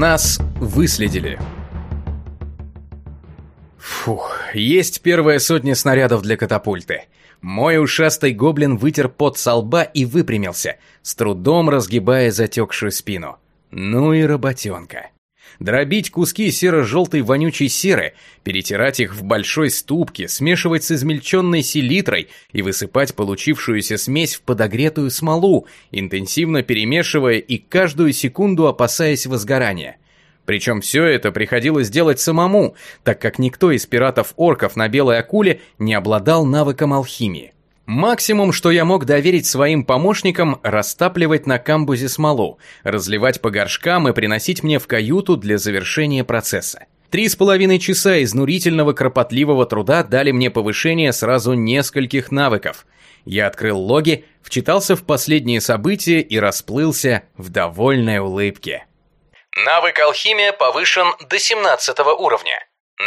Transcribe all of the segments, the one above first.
Нас выследили. Фух, есть первая сотня снарядов для катапульты. Мой ушастый гоблин вытер пот со лба и выпрямился, с трудом разгибая затекшую спину. Ну и работенка. Дробить куски серо-желтой вонючей серы, перетирать их в большой ступке, смешивать с измельченной селитрой и высыпать получившуюся смесь в подогретую смолу, интенсивно перемешивая и каждую секунду опасаясь возгорания. Причем все это приходилось делать самому, так как никто из пиратов-орков на Белой Акуле не обладал навыком алхимии. Максимум, что я мог доверить своим помощникам, растапливать на камбузе смолу, разливать по горшкам и приносить мне в каюту для завершения процесса. Три с половиной часа изнурительного кропотливого труда дали мне повышение сразу нескольких навыков. Я открыл логи, вчитался в последние события и расплылся в довольной улыбке. Навык алхимия повышен до 17 уровня.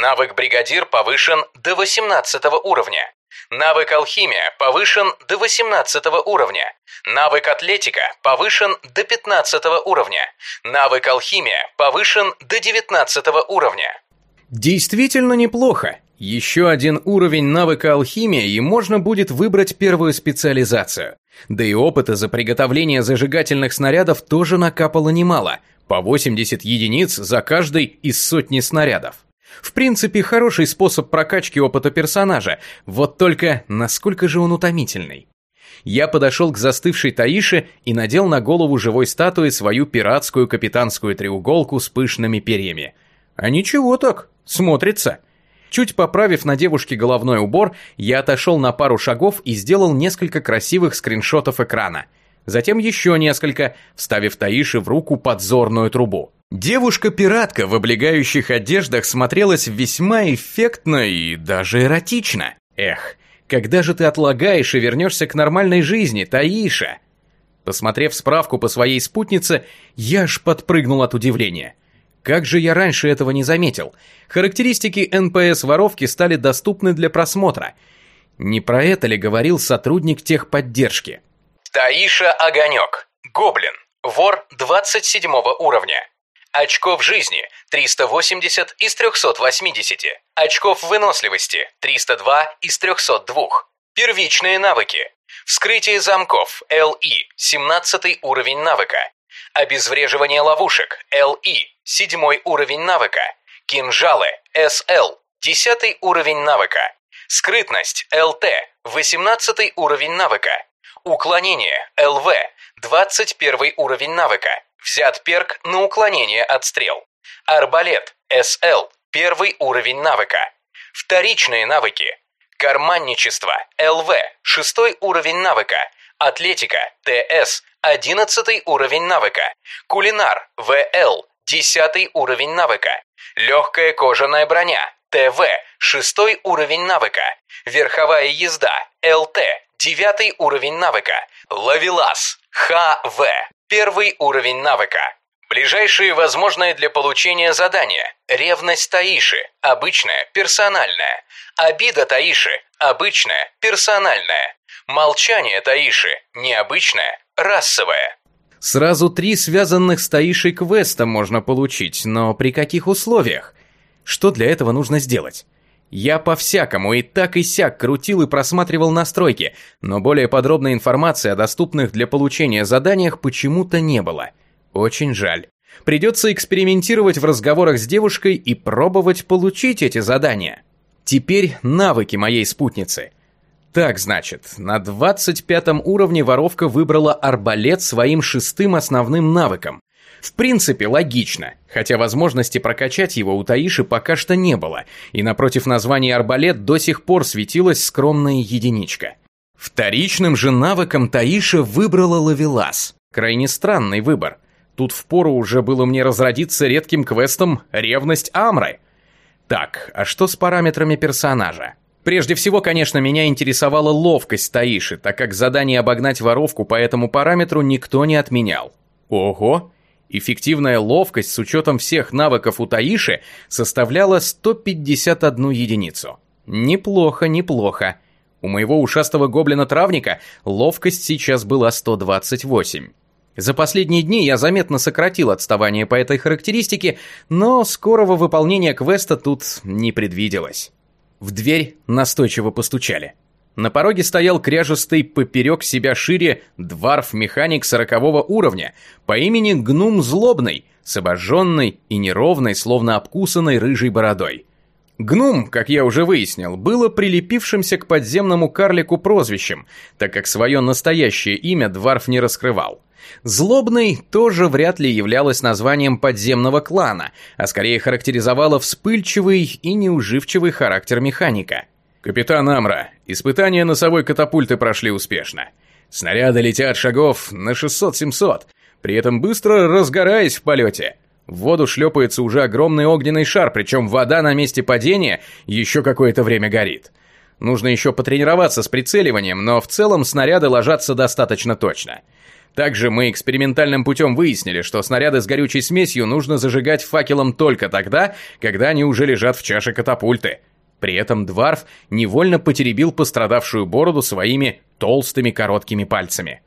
Навык бригадир повышен до 18 уровня. Навык алхимия повышен до 18 уровня. Навык атлетика повышен до 15 уровня. Навык алхимия повышен до 19 уровня. Действительно неплохо. Еще один уровень навыка алхимия, и можно будет выбрать первую специализацию. Да и опыта за приготовление зажигательных снарядов тоже накапало немало, по 80 единиц за каждый из сотни снарядов. В принципе, хороший способ прокачки опыта персонажа, вот только насколько же он утомительный. Я подошел к застывшей Таише и надел на голову живой статуи свою пиратскую капитанскую треуголку с пышными перьями. А ничего так, смотрится. Чуть поправив на девушке головной убор, я отошел на пару шагов и сделал несколько красивых скриншотов экрана. Затем еще несколько, вставив Таиши в руку подзорную трубу. Девушка-пиратка в облегающих одеждах смотрелась весьма эффектно и даже эротично. Эх, когда же ты отлагаешь и вернешься к нормальной жизни, Таиша? Посмотрев справку по своей спутнице, я аж подпрыгнул от удивления. Как же я раньше этого не заметил? Характеристики НПС воровки стали доступны для просмотра. Не про это ли говорил сотрудник техподдержки? Таиша Огонек. Гоблин. Вор 27 уровня. Очков жизни – 380 из 380. Очков выносливости – 302 из 302. Первичные навыки. Вскрытие замков – ЛИ – 17 уровень навыка. Обезвреживание ловушек – ЛИ – 7 уровень навыка. Кинжалы – СЛ – 10 уровень навыка. Скрытность – ЛТ – 18 уровень навыка. Уклонение – ЛВ – 21 уровень навыка. Взят перк на уклонение от стрел. Арбалет, СЛ, первый уровень навыка. Вторичные навыки. Карманничество, ЛВ, шестой уровень навыка. Атлетика, ТС, одиннадцатый уровень навыка. Кулинар, ВЛ, десятый уровень навыка. Легкая кожаная броня, ТВ, шестой уровень навыка. Верховая езда, ЛТ, девятый уровень навыка. Лавелас, ХВ, Первый уровень навыка. Ближайшие возможные для получения задания. Ревность Таиши. Обычная, персональная. Обида Таиши. Обычная, персональная. Молчание Таиши. Необычное, расовое. Сразу три связанных с Таишей квеста можно получить, но при каких условиях? Что для этого нужно сделать? Я по-всякому и так и сяк крутил и просматривал настройки, но более подробной информации о доступных для получения заданиях почему-то не было. Очень жаль. Придется экспериментировать в разговорах с девушкой и пробовать получить эти задания. Теперь навыки моей спутницы. Так, значит, на 25 уровне воровка выбрала арбалет своим шестым основным навыком. В принципе, логично, хотя возможности прокачать его у Таиши пока что не было, и напротив названия арбалет до сих пор светилась скромная единичка. Вторичным же навыком Таиша выбрала лавелас. Крайне странный выбор. Тут впору уже было мне разродиться редким квестом «Ревность Амры». Так, а что с параметрами персонажа? Прежде всего, конечно, меня интересовала ловкость Таиши, так как задание обогнать воровку по этому параметру никто не отменял. Ого, Эффективная ловкость с учетом всех навыков у Таиши составляла 151 единицу. Неплохо, неплохо. У моего ушастого гоблина-травника ловкость сейчас была 128. За последние дни я заметно сократил отставание по этой характеристике, но скорого выполнения квеста тут не предвиделось. В дверь настойчиво постучали. На пороге стоял кряжестый поперек себя шире дварф-механик сорокового уровня по имени Гнум Злобный, с обожженной и неровной, словно обкусанной рыжей бородой. Гнум, как я уже выяснил, было прилепившимся к подземному карлику прозвищем, так как свое настоящее имя Дварф не раскрывал. Злобный тоже вряд ли являлось названием подземного клана, а скорее характеризовало вспыльчивый и неуживчивый характер механика. «Капитан Амра, испытания носовой катапульты прошли успешно. Снаряды летят шагов на 600-700, при этом быстро разгораясь в полете. В воду шлепается уже огромный огненный шар, причем вода на месте падения еще какое-то время горит. Нужно еще потренироваться с прицеливанием, но в целом снаряды ложатся достаточно точно. Также мы экспериментальным путем выяснили, что снаряды с горючей смесью нужно зажигать факелом только тогда, когда они уже лежат в чаше катапульты. При этом Дварф невольно потеребил пострадавшую бороду своими толстыми короткими пальцами.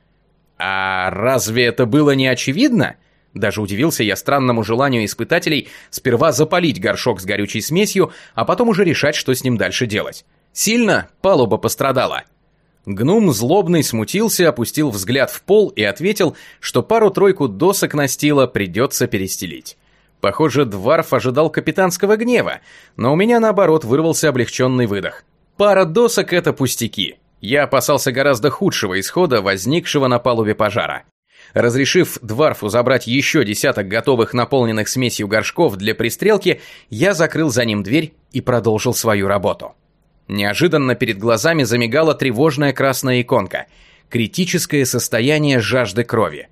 А разве это было не очевидно? Даже удивился я странному желанию испытателей сперва запалить горшок с горючей смесью, а потом уже решать, что с ним дальше делать. Сильно палуба пострадала. Гнум злобный смутился, опустил взгляд в пол и ответил, что пару-тройку досок настила придется перестелить. Похоже, Дварф ожидал капитанского гнева, но у меня наоборот вырвался облегченный выдох. Пара досок — это пустяки. Я опасался гораздо худшего исхода, возникшего на палубе пожара. Разрешив Дварфу забрать еще десяток готовых наполненных смесью горшков для пристрелки, я закрыл за ним дверь и продолжил свою работу. Неожиданно перед глазами замигала тревожная красная иконка. Критическое состояние жажды крови.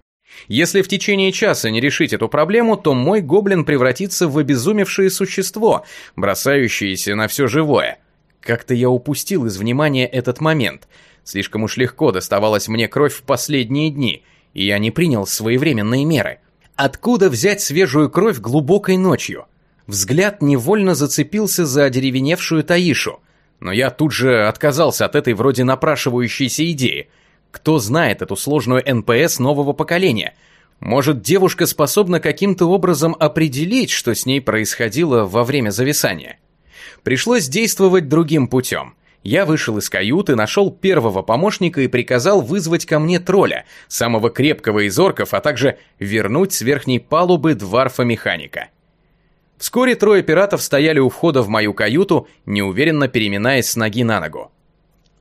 Если в течение часа не решить эту проблему, то мой гоблин превратится в обезумевшее существо, бросающееся на все живое. Как-то я упустил из внимания этот момент. Слишком уж легко доставалась мне кровь в последние дни – и я не принял своевременные меры. Откуда взять свежую кровь глубокой ночью? Взгляд невольно зацепился за одеревеневшую Таишу, но я тут же отказался от этой вроде напрашивающейся идеи. Кто знает эту сложную НПС нового поколения? Может, девушка способна каким-то образом определить, что с ней происходило во время зависания? Пришлось действовать другим путем – я вышел из каюты, нашел первого помощника и приказал вызвать ко мне тролля, самого крепкого из орков, а также вернуть с верхней палубы дварфа-механика. Вскоре трое пиратов стояли у входа в мою каюту, неуверенно переминаясь с ноги на ногу.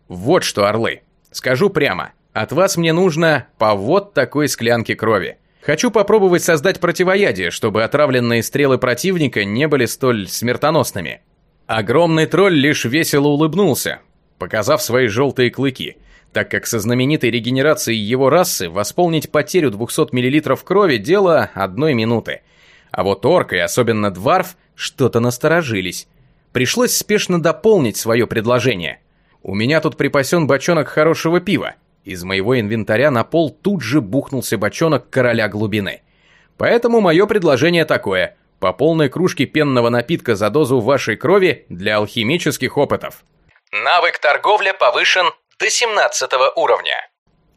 «Вот что, орлы, скажу прямо, от вас мне нужно по вот такой склянке крови. Хочу попробовать создать противоядие, чтобы отравленные стрелы противника не были столь смертоносными». Огромный тролль лишь весело улыбнулся, показав свои желтые клыки, так как со знаменитой регенерацией его расы восполнить потерю 200 мл крови – дело одной минуты. А вот орк и особенно дварф что-то насторожились. Пришлось спешно дополнить свое предложение. У меня тут припасен бочонок хорошего пива. Из моего инвентаря на пол тут же бухнулся бочонок короля глубины. Поэтому мое предложение такое – по полной кружке пенного напитка за дозу вашей крови для алхимических опытов. Навык торговля повышен до 17 уровня.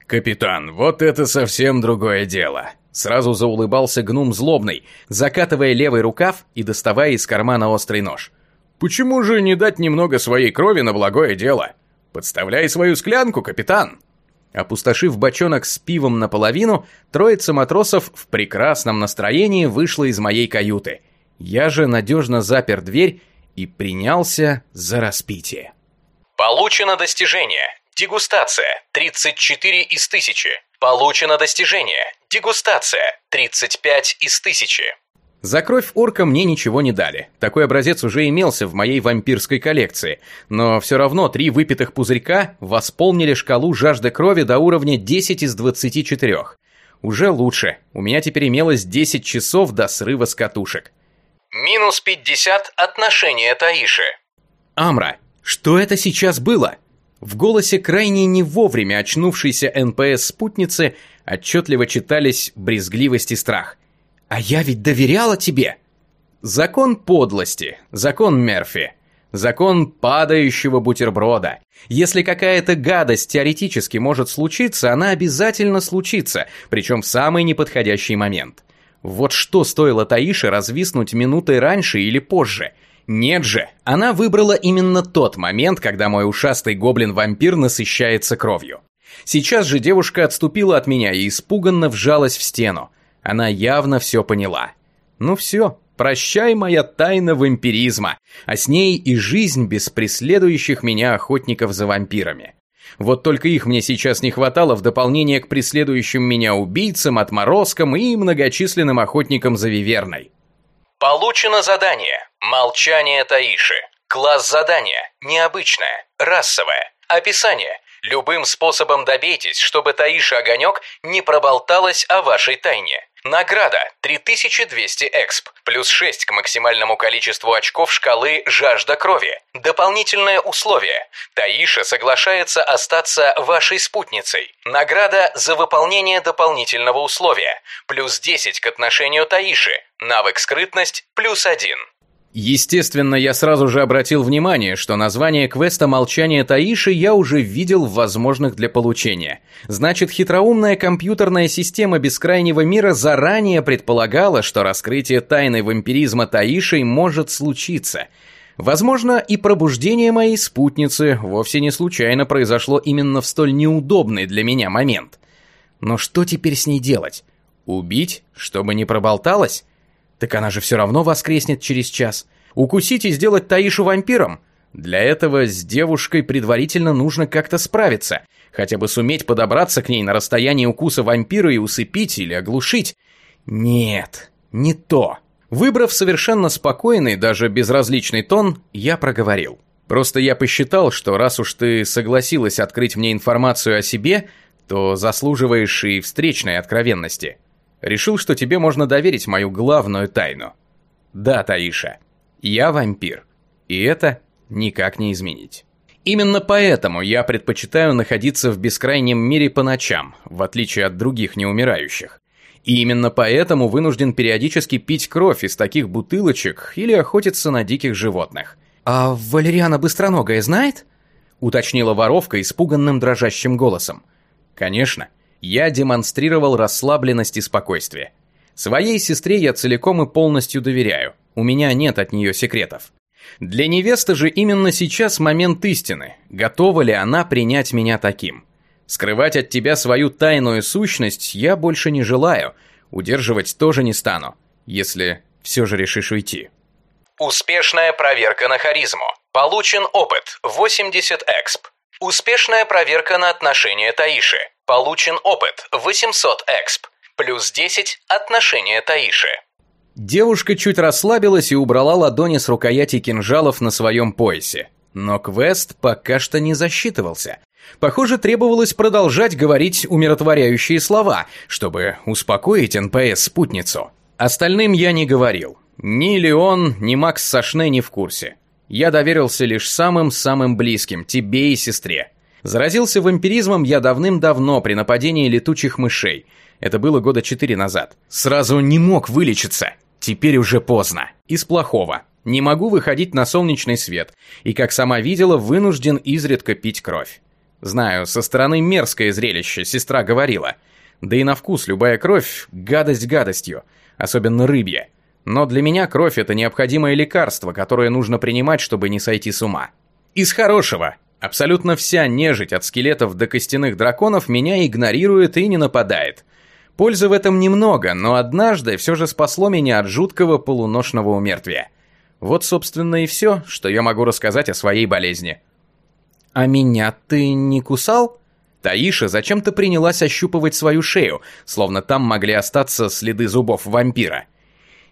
Капитан, вот это совсем другое дело. Сразу заулыбался гном злобный, закатывая левый рукав и доставая из кармана острый нож. Почему же не дать немного своей крови на благое дело? Подставляй свою склянку, капитан. Опустошив бочонок с пивом наполовину, троица матросов в прекрасном настроении вышла из моей каюты. Я же надежно запер дверь и принялся за распитие. Получено достижение. Дегустация. 34 из 1000. Получено достижение. Дегустация. 35 из 1000. За кровь орка мне ничего не дали. Такой образец уже имелся в моей вампирской коллекции. Но все равно три выпитых пузырька восполнили шкалу жажды крови до уровня 10 из 24. Уже лучше. У меня теперь имелось 10 часов до срыва с катушек. Минус 50 отношения Таиши. Амра, что это сейчас было? В голосе крайне не вовремя очнувшейся НПС-спутницы отчетливо читались брезгливость и страх – а я ведь доверяла тебе. Закон подлости, закон Мерфи. Закон падающего бутерброда. Если какая-то гадость теоретически может случиться, она обязательно случится, причем в самый неподходящий момент. Вот что стоило Таише развиснуть минутой раньше или позже? Нет же, она выбрала именно тот момент, когда мой ушастый гоблин-вампир насыщается кровью. Сейчас же девушка отступила от меня и испуганно вжалась в стену. Она явно все поняла. Ну все, Прощай, моя тайна вампиризма, а с ней и жизнь без преследующих меня охотников за вампирами. Вот только их мне сейчас не хватало в дополнение к преследующим меня убийцам, отморозкам и многочисленным охотникам за виверной. Получено задание. Молчание Таиши. Класс задания. Необычное. Расовое. Описание. Любым способом добейтесь, чтобы Таиша Огонек не проболталась о вашей тайне. Награда 3200 эксп, плюс 6 к максимальному количеству очков шкалы «Жажда крови». Дополнительное условие. Таиша соглашается остаться вашей спутницей. Награда за выполнение дополнительного условия. Плюс 10 к отношению Таиши. Навык скрытность плюс 1. Естественно, я сразу же обратил внимание, что название квеста «Молчание Таиши» я уже видел в возможных для получения. Значит, хитроумная компьютерная система бескрайнего мира заранее предполагала, что раскрытие тайны вампиризма Таишей может случиться. Возможно, и пробуждение моей спутницы вовсе не случайно произошло именно в столь неудобный для меня момент. Но что теперь с ней делать? Убить, чтобы не проболталась? Так она же все равно воскреснет через час. Укусить и сделать Таишу вампиром? Для этого с девушкой предварительно нужно как-то справиться. Хотя бы суметь подобраться к ней на расстоянии укуса вампира и усыпить или оглушить. Нет, не то. Выбрав совершенно спокойный, даже безразличный тон, я проговорил. Просто я посчитал, что раз уж ты согласилась открыть мне информацию о себе, то заслуживаешь и встречной откровенности. Решил, что тебе можно доверить мою главную тайну. Да, Таиша, я вампир. И это никак не изменить. Именно поэтому я предпочитаю находиться в бескрайнем мире по ночам, в отличие от других неумирающих. И именно поэтому вынужден периодически пить кровь из таких бутылочек или охотиться на диких животных. «А Валериана Быстроногая знает?» — уточнила воровка испуганным дрожащим голосом. «Конечно я демонстрировал расслабленность и спокойствие. Своей сестре я целиком и полностью доверяю, у меня нет от нее секретов. Для невесты же именно сейчас момент истины, готова ли она принять меня таким. Скрывать от тебя свою тайную сущность я больше не желаю, удерживать тоже не стану, если все же решишь уйти. Успешная проверка на харизму. Получен опыт 80 эксп. Успешная проверка на отношение Таиши. Получен опыт 800 эксп. Плюс 10 отношения Таиши. Девушка чуть расслабилась и убрала ладони с рукояти кинжалов на своем поясе. Но квест пока что не засчитывался. Похоже, требовалось продолжать говорить умиротворяющие слова, чтобы успокоить НПС-спутницу. Остальным я не говорил. Ни Леон, ни Макс Сашне не в курсе. Я доверился лишь самым-самым близким, тебе и сестре. Заразился вампиризмом я давным-давно при нападении летучих мышей. Это было года четыре назад. Сразу не мог вылечиться. Теперь уже поздно. Из плохого. Не могу выходить на солнечный свет. И, как сама видела, вынужден изредка пить кровь. Знаю, со стороны мерзкое зрелище, сестра говорила. Да и на вкус любая кровь – гадость гадостью. Особенно рыбья. Но для меня кровь – это необходимое лекарство, которое нужно принимать, чтобы не сойти с ума. Из хорошего. Абсолютно вся нежить от скелетов до костяных драконов меня игнорирует и не нападает. Пользы в этом немного, но однажды все же спасло меня от жуткого полуношного умертвия. Вот, собственно, и все, что я могу рассказать о своей болезни. «А меня ты не кусал?» Таиша зачем-то принялась ощупывать свою шею, словно там могли остаться следы зубов вампира.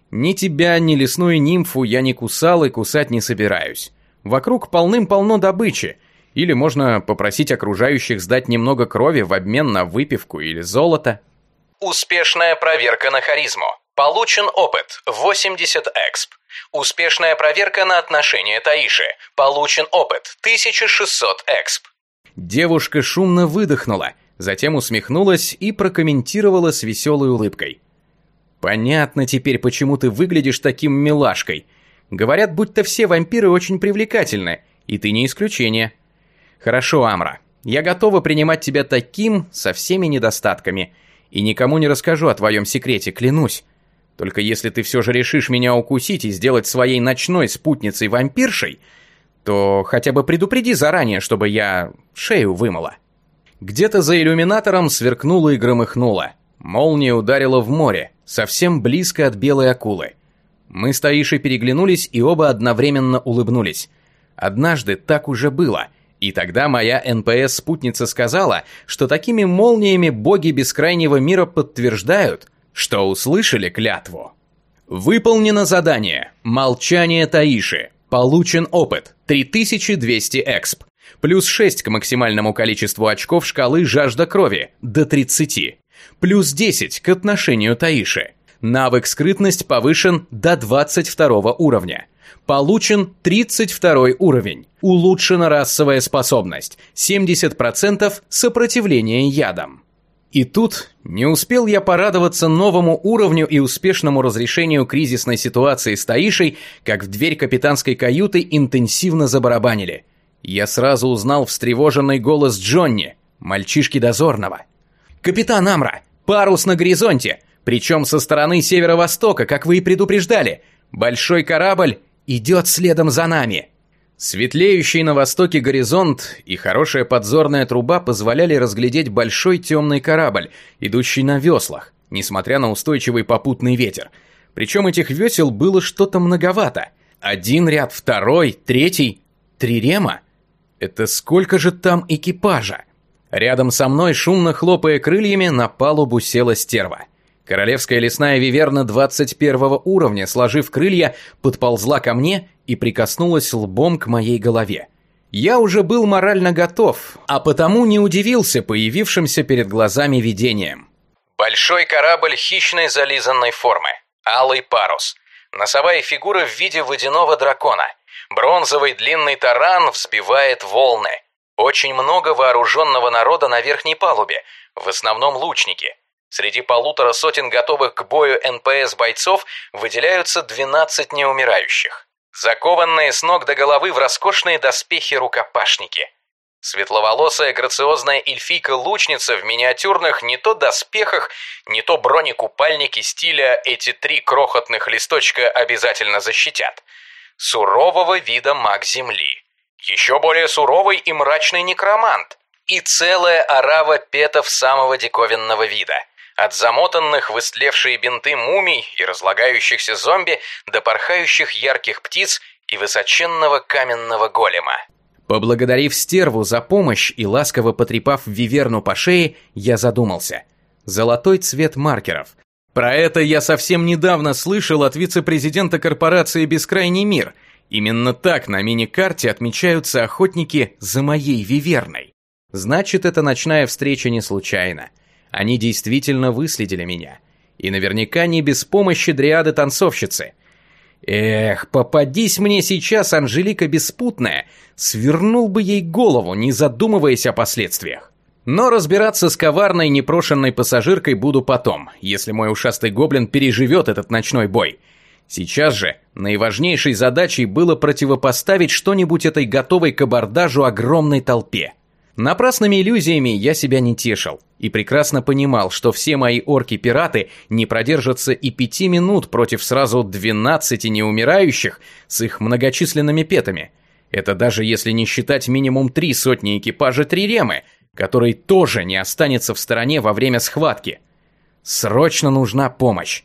«Ни тебя, ни лесную нимфу я не кусал и кусать не собираюсь. Вокруг полным-полно добычи, или можно попросить окружающих сдать немного крови в обмен на выпивку или золото. Успешная проверка на харизму. Получен опыт 80 эксп. Успешная проверка на отношение Таиши. Получен опыт 1600 эксп. Девушка шумно выдохнула, затем усмехнулась и прокомментировала с веселой улыбкой. «Понятно теперь, почему ты выглядишь таким милашкой. Говорят, будто все вампиры очень привлекательны, и ты не исключение. Хорошо, Амра, я готова принимать тебя таким, со всеми недостатками, и никому не расскажу о твоем секрете, клянусь. Только если ты все же решишь меня укусить и сделать своей ночной спутницей-вампиршей, то хотя бы предупреди заранее, чтобы я шею вымыла. Где-то за иллюминатором сверкнуло и громыхнуло. Молния ударила в море, совсем близко от белой акулы. Мы с Таишей переглянулись и оба одновременно улыбнулись. Однажды так уже было, и тогда моя НПС-спутница сказала, что такими молниями боги бескрайнего мира подтверждают, что услышали клятву. Выполнено задание «Молчание Таиши». Получен опыт 3200 эксп. Плюс 6 к максимальному количеству очков шкалы жажда крови до 30. Плюс 10 к отношению Таиши. Навык скрытность повышен до 22 уровня. Получен 32 уровень. Улучшена расовая способность. 70% сопротивления ядам. И тут не успел я порадоваться новому уровню и успешному разрешению кризисной ситуации с Таишей, как в дверь капитанской каюты интенсивно забарабанили. Я сразу узнал встревоженный голос Джонни, мальчишки дозорного. «Капитан Амра, парус на горизонте, причем со стороны северо-востока, как вы и предупреждали. Большой корабль идет следом за нами». Светлеющий на востоке горизонт и хорошая подзорная труба позволяли разглядеть большой темный корабль, идущий на веслах, несмотря на устойчивый попутный ветер. Причем этих весел было что-то многовато. Один ряд, второй, третий, три рема. Это сколько же там экипажа? Рядом со мной, шумно хлопая крыльями, на палубу села стерва. Королевская лесная виверна 21 уровня, сложив крылья, подползла ко мне и прикоснулась лбом к моей голове. Я уже был морально готов, а потому не удивился появившимся перед глазами видением. Большой корабль хищной зализанной формы. Алый парус. Носовая фигура в виде водяного дракона. Бронзовый длинный таран взбивает волны. Очень много вооруженного народа на верхней палубе, в основном лучники. Среди полутора сотен готовых к бою НПС бойцов выделяются 12 неумирающих. Закованные с ног до головы в роскошные доспехи рукопашники. Светловолосая грациозная эльфийка-лучница в миниатюрных не то доспехах, не то бронекупальнике стиля «эти три крохотных листочка обязательно защитят». Сурового вида маг Земли. Еще более суровый и мрачный некромант. И целая орава петов самого диковинного вида – от замотанных в истлевшие бинты мумий и разлагающихся зомби до порхающих ярких птиц и высоченного каменного голема. Поблагодарив стерву за помощь и ласково потрепав Виверну по шее, я задумался. Золотой цвет маркеров. Про это я совсем недавно слышал от вице-президента корпорации «Бескрайний мир». Именно так на мини-карте отмечаются охотники за моей Виверной. Значит, эта ночная встреча не случайна. Они действительно выследили меня. И наверняка не без помощи дриады-танцовщицы. Эх, попадись мне сейчас Анжелика Беспутная, свернул бы ей голову, не задумываясь о последствиях. Но разбираться с коварной непрошенной пассажиркой буду потом, если мой ушастый гоблин переживет этот ночной бой. Сейчас же наиважнейшей задачей было противопоставить что-нибудь этой готовой к абордажу огромной толпе. Напрасными иллюзиями я себя не тешил и прекрасно понимал, что все мои орки-пираты не продержатся и пяти минут против сразу 12 неумирающих с их многочисленными петами. Это даже если не считать минимум три сотни экипажа Триремы, который тоже не останется в стороне во время схватки. Срочно нужна помощь.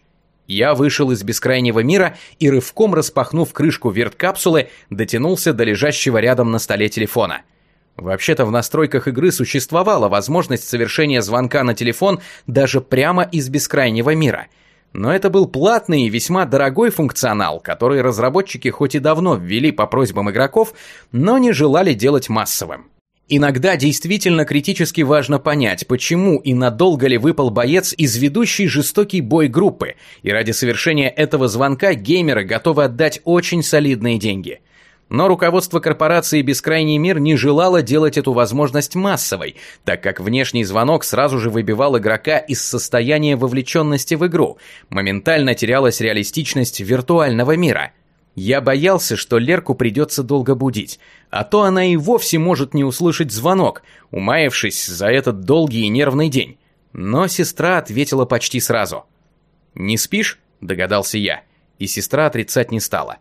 Я вышел из бескрайнего мира и рывком распахнув крышку верткапсулы, дотянулся до лежащего рядом на столе телефона – Вообще-то в настройках игры существовала возможность совершения звонка на телефон даже прямо из бескрайнего мира. Но это был платный и весьма дорогой функционал, который разработчики хоть и давно ввели по просьбам игроков, но не желали делать массовым. Иногда действительно критически важно понять, почему и надолго ли выпал боец из ведущей жестокий бой группы, и ради совершения этого звонка геймеры готовы отдать очень солидные деньги – но руководство корпорации «Бескрайний мир» не желало делать эту возможность массовой, так как внешний звонок сразу же выбивал игрока из состояния вовлеченности в игру, моментально терялась реалистичность виртуального мира. Я боялся, что Лерку придется долго будить, а то она и вовсе может не услышать звонок, умаявшись за этот долгий и нервный день. Но сестра ответила почти сразу. «Не спишь?» – догадался я, и сестра отрицать не стала.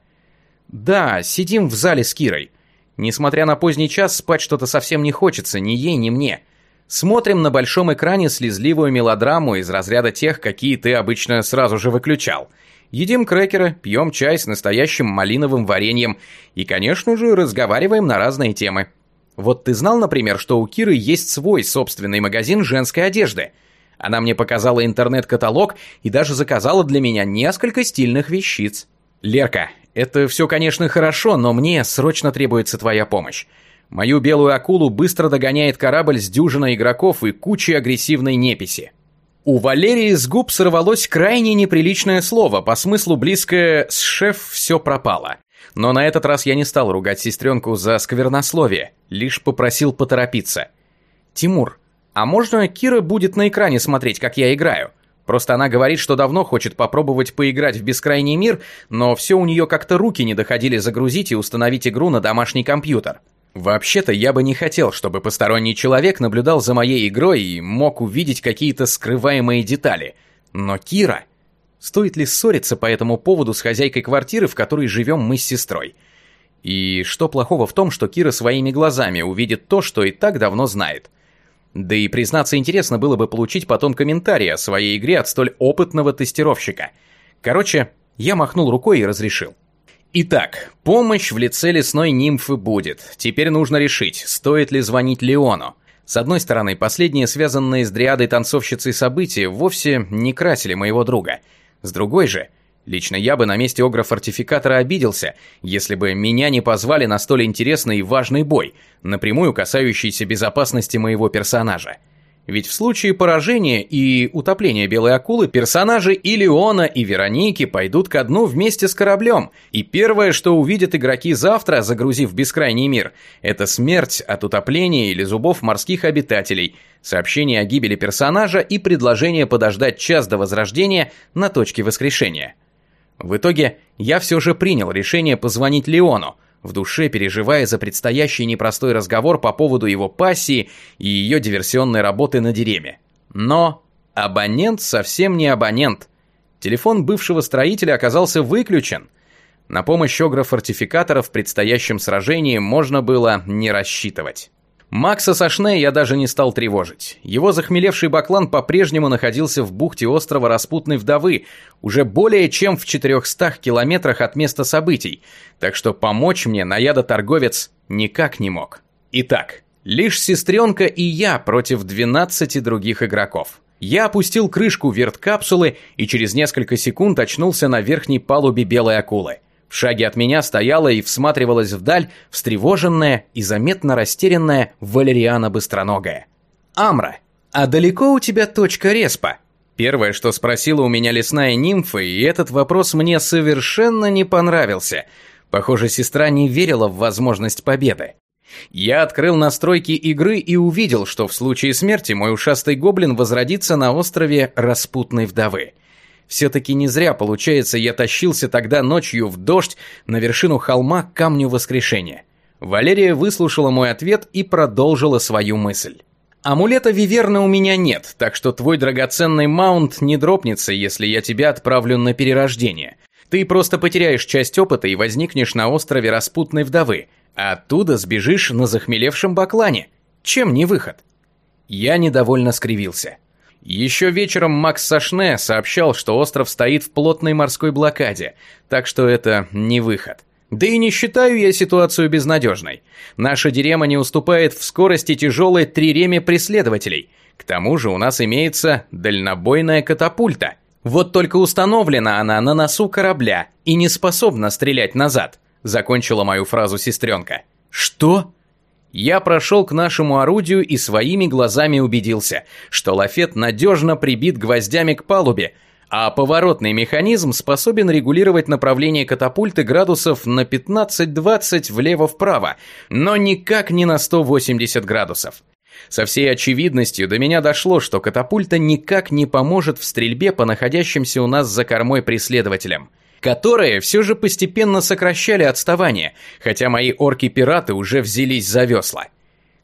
«Да, сидим в зале с Кирой. Несмотря на поздний час, спать что-то совсем не хочется, ни ей, ни мне. Смотрим на большом экране слезливую мелодраму из разряда тех, какие ты обычно сразу же выключал. Едим крекеры, пьем чай с настоящим малиновым вареньем и, конечно же, разговариваем на разные темы. Вот ты знал, например, что у Киры есть свой собственный магазин женской одежды? Она мне показала интернет-каталог и даже заказала для меня несколько стильных вещиц. Лерка, это все, конечно, хорошо, но мне срочно требуется твоя помощь. Мою белую акулу быстро догоняет корабль с дюжиной игроков и кучей агрессивной неписи. У Валерии с губ сорвалось крайне неприличное слово, по смыслу близкое «с шеф все пропало». Но на этот раз я не стал ругать сестренку за сквернословие, лишь попросил поторопиться. «Тимур, а можно Кира будет на экране смотреть, как я играю?» Просто она говорит, что давно хочет попробовать поиграть в бескрайний мир, но все у нее как-то руки не доходили загрузить и установить игру на домашний компьютер. Вообще-то я бы не хотел, чтобы посторонний человек наблюдал за моей игрой и мог увидеть какие-то скрываемые детали. Но Кира... Стоит ли ссориться по этому поводу с хозяйкой квартиры, в которой живем мы с сестрой? И что плохого в том, что Кира своими глазами увидит то, что и так давно знает? Да и, признаться, интересно было бы получить потом комментарий о своей игре от столь опытного тестировщика. Короче, я махнул рукой и разрешил. Итак, помощь в лице лесной нимфы будет. Теперь нужно решить, стоит ли звонить Леону. С одной стороны, последние связанные с дриадой танцовщицей события вовсе не красили моего друга. С другой же, лично я бы на месте огра-фортификатора обиделся, если бы меня не позвали на столь интересный и важный бой, напрямую касающийся безопасности моего персонажа. Ведь в случае поражения и утопления белой акулы персонажи и Леона, и Вероники пойдут ко дну вместе с кораблем. И первое, что увидят игроки завтра, загрузив бескрайний мир, это смерть от утопления или зубов морских обитателей, сообщение о гибели персонажа и предложение подождать час до возрождения на точке воскрешения. В итоге я все же принял решение позвонить Леону, в душе переживая за предстоящий непростой разговор по поводу его пассии и ее диверсионной работы на дереме. Но абонент совсем не абонент. Телефон бывшего строителя оказался выключен. На помощь огра-фортификатора в предстоящем сражении можно было не рассчитывать. Макса Сашне я даже не стал тревожить. Его захмелевший баклан по-прежнему находился в бухте острова Распутной Вдовы, уже более чем в 400 километрах от места событий, так что помочь мне наядоторговец никак не мог. Итак, лишь сестренка и я против 12 других игроков. Я опустил крышку верткапсулы и через несколько секунд очнулся на верхней палубе белой акулы. В шаге от меня стояла и всматривалась вдаль встревоженная и заметно растерянная Валериана Быстроногая. «Амра, а далеко у тебя точка респа?» Первое, что спросила у меня лесная нимфа, и этот вопрос мне совершенно не понравился. Похоже, сестра не верила в возможность победы. Я открыл настройки игры и увидел, что в случае смерти мой ушастый гоблин возродится на острове Распутной Вдовы. Все-таки не зря, получается, я тащился тогда ночью в дождь на вершину холма к камню воскрешения. Валерия выслушала мой ответ и продолжила свою мысль. «Амулета Виверна у меня нет, так что твой драгоценный маунт не дропнется, если я тебя отправлю на перерождение. Ты просто потеряешь часть опыта и возникнешь на острове Распутной Вдовы, а оттуда сбежишь на захмелевшем баклане. Чем не выход?» Я недовольно скривился. Еще вечером Макс Сашне сообщал, что остров стоит в плотной морской блокаде, так что это не выход. Да и не считаю я ситуацию безнадежной. Наша дерема не уступает в скорости тяжелой триреме преследователей. К тому же у нас имеется дальнобойная катапульта. Вот только установлена она на носу корабля и не способна стрелять назад, закончила мою фразу сестренка. Что? Я прошел к нашему орудию и своими глазами убедился, что лафет надежно прибит гвоздями к палубе, а поворотный механизм способен регулировать направление катапульты градусов на 15-20 влево-вправо, но никак не на 180 градусов. Со всей очевидностью до меня дошло, что катапульта никак не поможет в стрельбе по находящимся у нас за кормой преследователям. Которые все же постепенно сокращали отставание, хотя мои орки-пираты уже взялись за весла.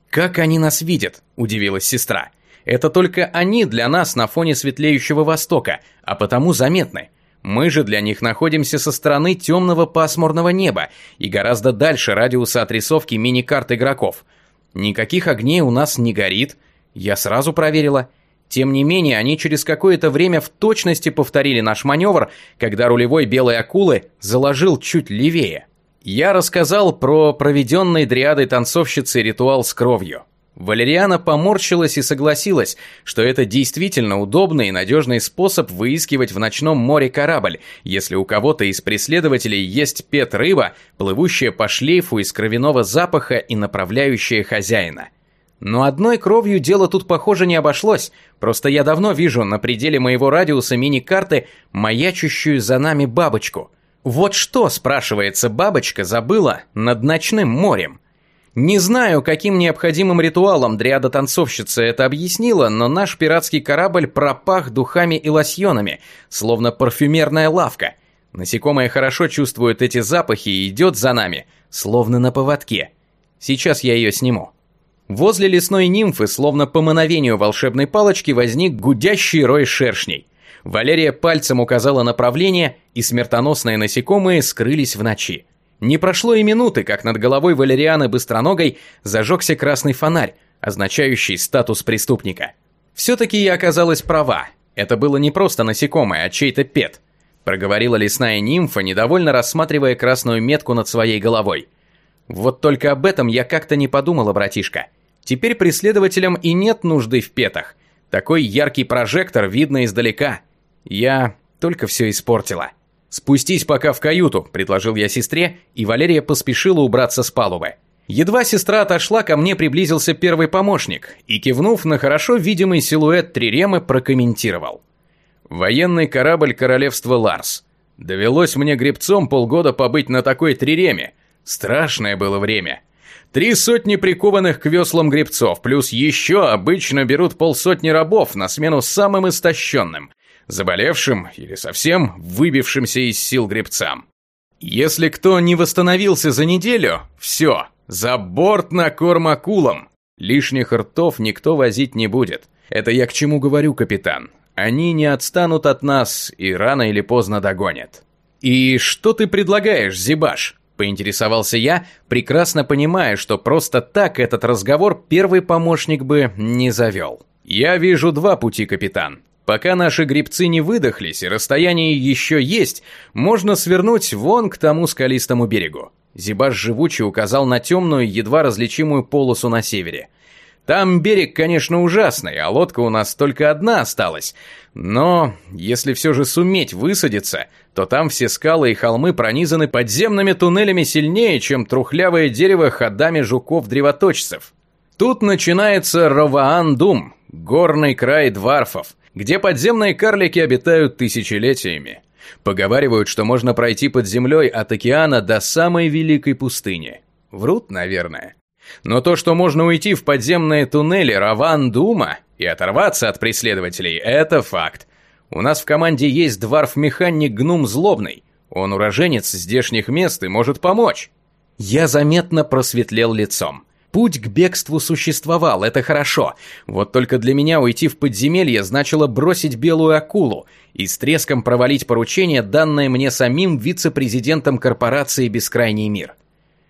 «Как они нас видят?» – удивилась сестра. «Это только они для нас на фоне светлеющего востока, а потому заметны. Мы же для них находимся со стороны темного пасмурного неба и гораздо дальше радиуса отрисовки мини-карт игроков. Никаких огней у нас не горит, я сразу проверила. Тем не менее, они через какое-то время в точности повторили наш маневр, когда рулевой белой акулы заложил чуть левее. Я рассказал про проведенный дриадой танцовщицы ритуал с кровью. Валериана поморщилась и согласилась, что это действительно удобный и надежный способ выискивать в ночном море корабль, если у кого-то из преследователей есть пет-рыба, плывущая по шлейфу из кровяного запаха и направляющая хозяина. Но одной кровью дело тут, похоже, не обошлось, просто я давно вижу на пределе моего радиуса мини-карты маячущую за нами бабочку. Вот что, спрашивается, бабочка забыла над ночным морем? Не знаю, каким необходимым ритуалом дриада-танцовщица это объяснила, но наш пиратский корабль пропах духами и лосьонами, словно парфюмерная лавка. Насекомое хорошо чувствует эти запахи и идет за нами, словно на поводке. Сейчас я ее сниму. Возле лесной нимфы, словно по мановению волшебной палочки, возник гудящий рой шершней. Валерия пальцем указала направление, и смертоносные насекомые скрылись в ночи. Не прошло и минуты, как над головой Валерианы Быстроногой зажегся красный фонарь, означающий статус преступника. Все-таки я оказалась права. Это было не просто насекомое, а чей-то пет. Проговорила лесная нимфа, недовольно рассматривая красную метку над своей головой. Вот только об этом я как-то не подумала, братишка. Теперь преследователям и нет нужды в петах. Такой яркий прожектор видно издалека. Я только все испортила. «Спустись пока в каюту», – предложил я сестре, и Валерия поспешила убраться с палубы. Едва сестра отошла, ко мне приблизился первый помощник и, кивнув на хорошо видимый силуэт Триремы, прокомментировал. «Военный корабль королевства Ларс. Довелось мне гребцом полгода побыть на такой Триреме. Страшное было время. Три сотни прикованных к веслам гребцов, плюс еще обычно берут полсотни рабов на смену самым истощенным – заболевшим или совсем выбившимся из сил гребцам. Если кто не восстановился за неделю, все, за борт на корм акулам. Лишних ртов никто возить не будет. Это я к чему говорю, капитан. Они не отстанут от нас и рано или поздно догонят. «И что ты предлагаешь, Зибаш?» – поинтересовался я, прекрасно понимая, что просто так этот разговор первый помощник бы не завел. «Я вижу два пути, капитан. Пока наши грибцы не выдохлись и расстояние еще есть, можно свернуть вон к тому скалистому берегу. Зибаш живучий указал на темную, едва различимую полосу на севере. Там берег, конечно, ужасный, а лодка у нас только одна осталась. Но если все же суметь высадиться, то там все скалы и холмы пронизаны подземными туннелями сильнее, чем трухлявое дерево ходами жуков-древоточцев. Тут начинается Роваан-Дум, горный край дварфов – где подземные карлики обитают тысячелетиями. Поговаривают, что можно пройти под землей от океана до самой великой пустыни. Врут, наверное. Но то, что можно уйти в подземные туннели Раван-Дума и оторваться от преследователей, это факт. У нас в команде есть дварф-механик Гнум Злобный. Он уроженец здешних мест и может помочь. Я заметно просветлел лицом. Путь к бегству существовал, это хорошо. Вот только для меня уйти в подземелье значило бросить белую акулу и с треском провалить поручение, данное мне самим вице-президентом корпорации «Бескрайний мир».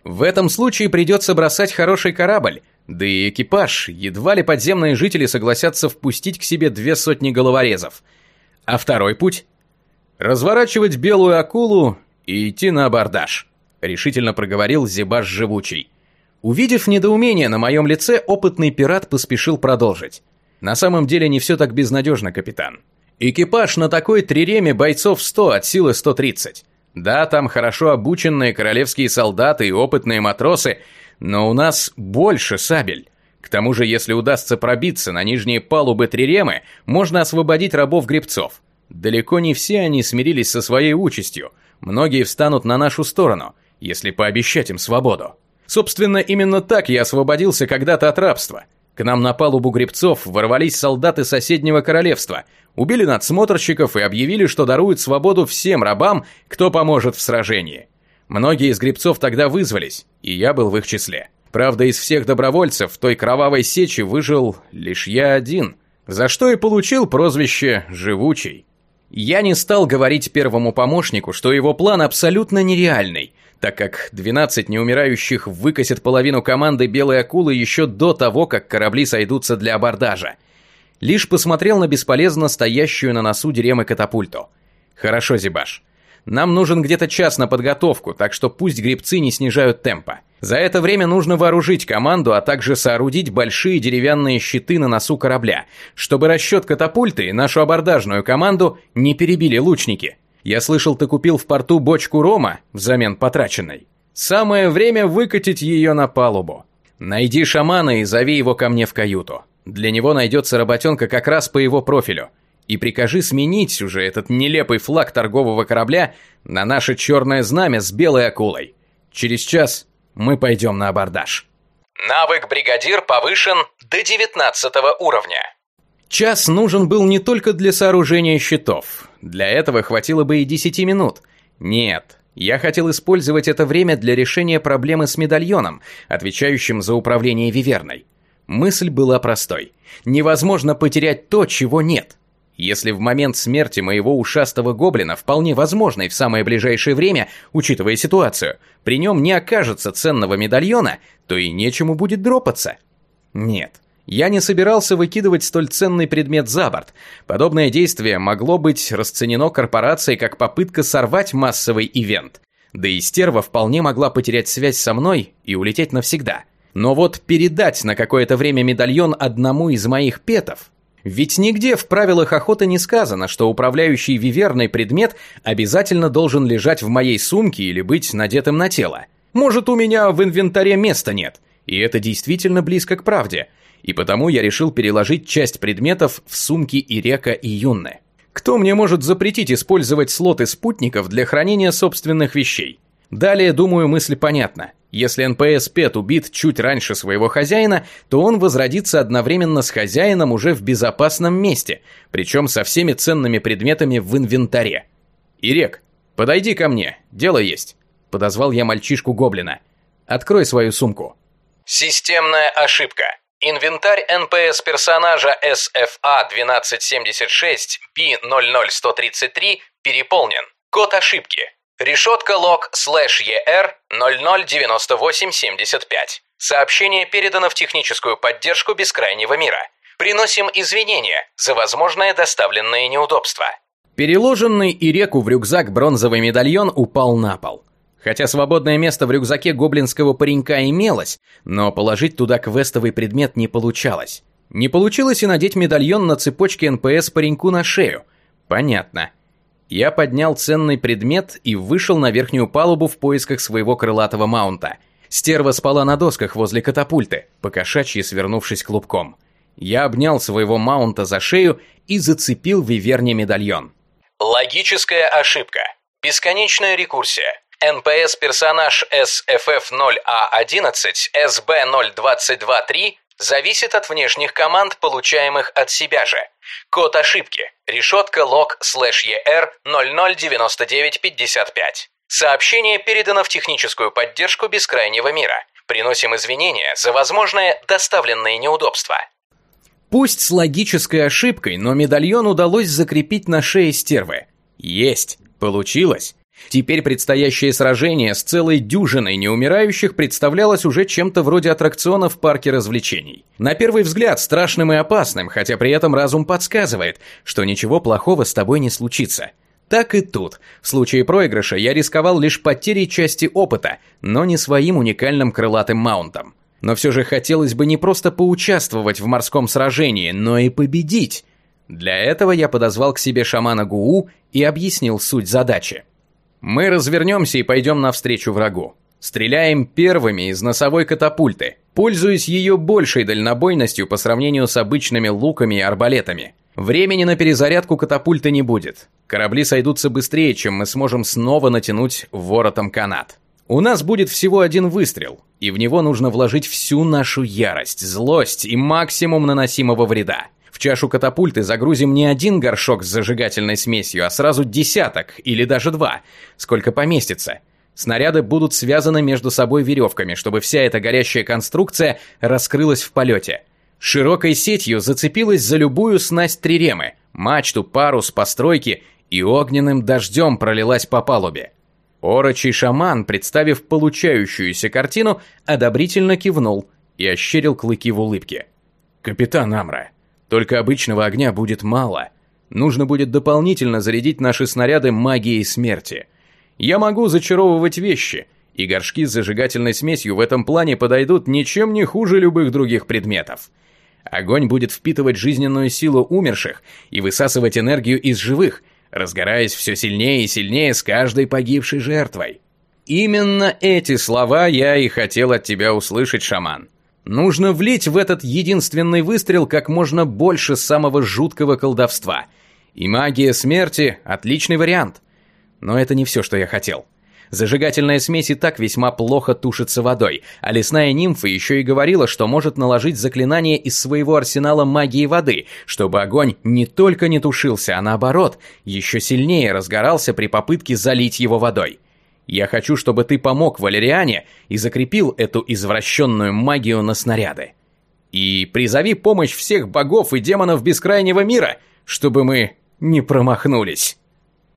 В этом случае придется бросать хороший корабль, да и экипаж, едва ли подземные жители согласятся впустить к себе две сотни головорезов. А второй путь? Разворачивать белую акулу и идти на абордаж, решительно проговорил Зебаш Живучий. Увидев недоумение на моем лице, опытный пират поспешил продолжить. На самом деле не все так безнадежно, капитан. Экипаж на такой триреме бойцов 100 от силы 130. Да, там хорошо обученные королевские солдаты и опытные матросы, но у нас больше сабель. К тому же, если удастся пробиться на нижние палубы триремы, можно освободить рабов-гребцов. Далеко не все они смирились со своей участью. Многие встанут на нашу сторону, если пообещать им свободу. Собственно, именно так я освободился когда-то от рабства. К нам на палубу гребцов ворвались солдаты соседнего королевства, убили надсмотрщиков и объявили, что даруют свободу всем рабам, кто поможет в сражении. Многие из гребцов тогда вызвались, и я был в их числе. Правда, из всех добровольцев в той кровавой сечи выжил лишь я один, за что и получил прозвище «Живучий». Я не стал говорить первому помощнику, что его план абсолютно нереальный, так как 12 неумирающих выкосят половину команды Белой Акулы еще до того, как корабли сойдутся для абордажа. Лишь посмотрел на бесполезно стоящую на носу Деремы катапульту. «Хорошо, Зибаш. Нам нужен где-то час на подготовку, так что пусть гребцы не снижают темпа. За это время нужно вооружить команду, а также соорудить большие деревянные щиты на носу корабля, чтобы расчет катапульты и нашу абордажную команду не перебили лучники. Я слышал, ты купил в порту бочку рома взамен потраченной. Самое время выкатить ее на палубу. Найди шамана и зови его ко мне в каюту. Для него найдется работенка как раз по его профилю. И прикажи сменить уже этот нелепый флаг торгового корабля на наше черное знамя с белой акулой. Через час мы пойдем на абордаж. Навык бригадир повышен до 19 уровня. Час нужен был не только для сооружения щитов. Для этого хватило бы и 10 минут. Нет, я хотел использовать это время для решения проблемы с медальоном, отвечающим за управление Виверной. Мысль была простой. Невозможно потерять то, чего нет. Если в момент смерти моего ушастого гоблина, вполне возможной в самое ближайшее время, учитывая ситуацию, при нем не окажется ценного медальона, то и нечему будет дропаться. Нет, я не собирался выкидывать столь ценный предмет за борт. Подобное действие могло быть расценено корпорацией как попытка сорвать массовый ивент. Да и стерва вполне могла потерять связь со мной и улететь навсегда. Но вот передать на какое-то время медальон одному из моих петов... Ведь нигде в правилах охоты не сказано, что управляющий виверный предмет обязательно должен лежать в моей сумке или быть надетым на тело. Может, у меня в инвентаре места нет, и это действительно близко к правде – и потому я решил переложить часть предметов в сумки Ирека и Юнны. Кто мне может запретить использовать слоты спутников для хранения собственных вещей? Далее, думаю, мысль понятна. Если НПС Пет убит чуть раньше своего хозяина, то он возродится одновременно с хозяином уже в безопасном месте, причем со всеми ценными предметами в инвентаре. «Ирек, подойди ко мне, дело есть», – подозвал я мальчишку-гоблина. «Открой свою сумку». Системная ошибка. Инвентарь НПС персонажа SFA 1276 B00133 переполнен. Код ошибки. Решетка лог слэш ER 009875. Сообщение передано в техническую поддержку Бескрайнего мира. Приносим извинения за возможное доставленное неудобство. Переложенный Иреку в рюкзак бронзовый медальон упал на пол. Хотя свободное место в рюкзаке гоблинского паренька имелось, но положить туда квестовый предмет не получалось. Не получилось и надеть медальон на цепочке НПС пареньку на шею. Понятно. Я поднял ценный предмет и вышел на верхнюю палубу в поисках своего крылатого маунта. Стерва спала на досках возле катапульты, покошачьи свернувшись клубком. Я обнял своего маунта за шею и зацепил виверне медальон. Логическая ошибка. Бесконечная рекурсия. NPS-персонаж SFF0A11 SB0223 зависит от внешних команд, получаемых от себя же. Код ошибки. Решетка лог слэш ER 009955. Сообщение передано в техническую поддержку Бескрайнего мира. Приносим извинения за возможное доставленные неудобства. Пусть с логической ошибкой, но медальон удалось закрепить на шее стервы. Есть, получилось. Теперь предстоящее сражение с целой дюжиной неумирающих представлялось уже чем-то вроде аттракциона в парке развлечений. На первый взгляд страшным и опасным, хотя при этом разум подсказывает, что ничего плохого с тобой не случится. Так и тут. В случае проигрыша я рисковал лишь потерей части опыта, но не своим уникальным крылатым маунтом. Но все же хотелось бы не просто поучаствовать в морском сражении, но и победить. Для этого я подозвал к себе шамана Гуу и объяснил суть задачи. Мы развернемся и пойдем навстречу врагу. Стреляем первыми из носовой катапульты, пользуясь ее большей дальнобойностью по сравнению с обычными луками и арбалетами. Времени на перезарядку катапульты не будет. Корабли сойдутся быстрее, чем мы сможем снова натянуть воротом канат. У нас будет всего один выстрел, и в него нужно вложить всю нашу ярость, злость и максимум наносимого вреда. В чашу катапульты загрузим не один горшок с зажигательной смесью, а сразу десяток или даже два, сколько поместится. Снаряды будут связаны между собой веревками, чтобы вся эта горящая конструкция раскрылась в полете. Широкой сетью зацепилась за любую снасть триремы, мачту, парус, постройки и огненным дождем пролилась по палубе. Орочий шаман, представив получающуюся картину, одобрительно кивнул и ощерил клыки в улыбке. «Капитан Амра, только обычного огня будет мало. Нужно будет дополнительно зарядить наши снаряды магией смерти. Я могу зачаровывать вещи, и горшки с зажигательной смесью в этом плане подойдут ничем не хуже любых других предметов. Огонь будет впитывать жизненную силу умерших и высасывать энергию из живых, разгораясь все сильнее и сильнее с каждой погибшей жертвой. Именно эти слова я и хотел от тебя услышать, шаман. Нужно влить в этот единственный выстрел как можно больше самого жуткого колдовства. И магия смерти – отличный вариант. Но это не все, что я хотел. Зажигательная смесь и так весьма плохо тушится водой, а лесная нимфа еще и говорила, что может наложить заклинание из своего арсенала магии воды, чтобы огонь не только не тушился, а наоборот, еще сильнее разгорался при попытке залить его водой. Я хочу, чтобы ты помог Валериане и закрепил эту извращенную магию на снаряды. И призови помощь всех богов и демонов бескрайнего мира, чтобы мы не промахнулись».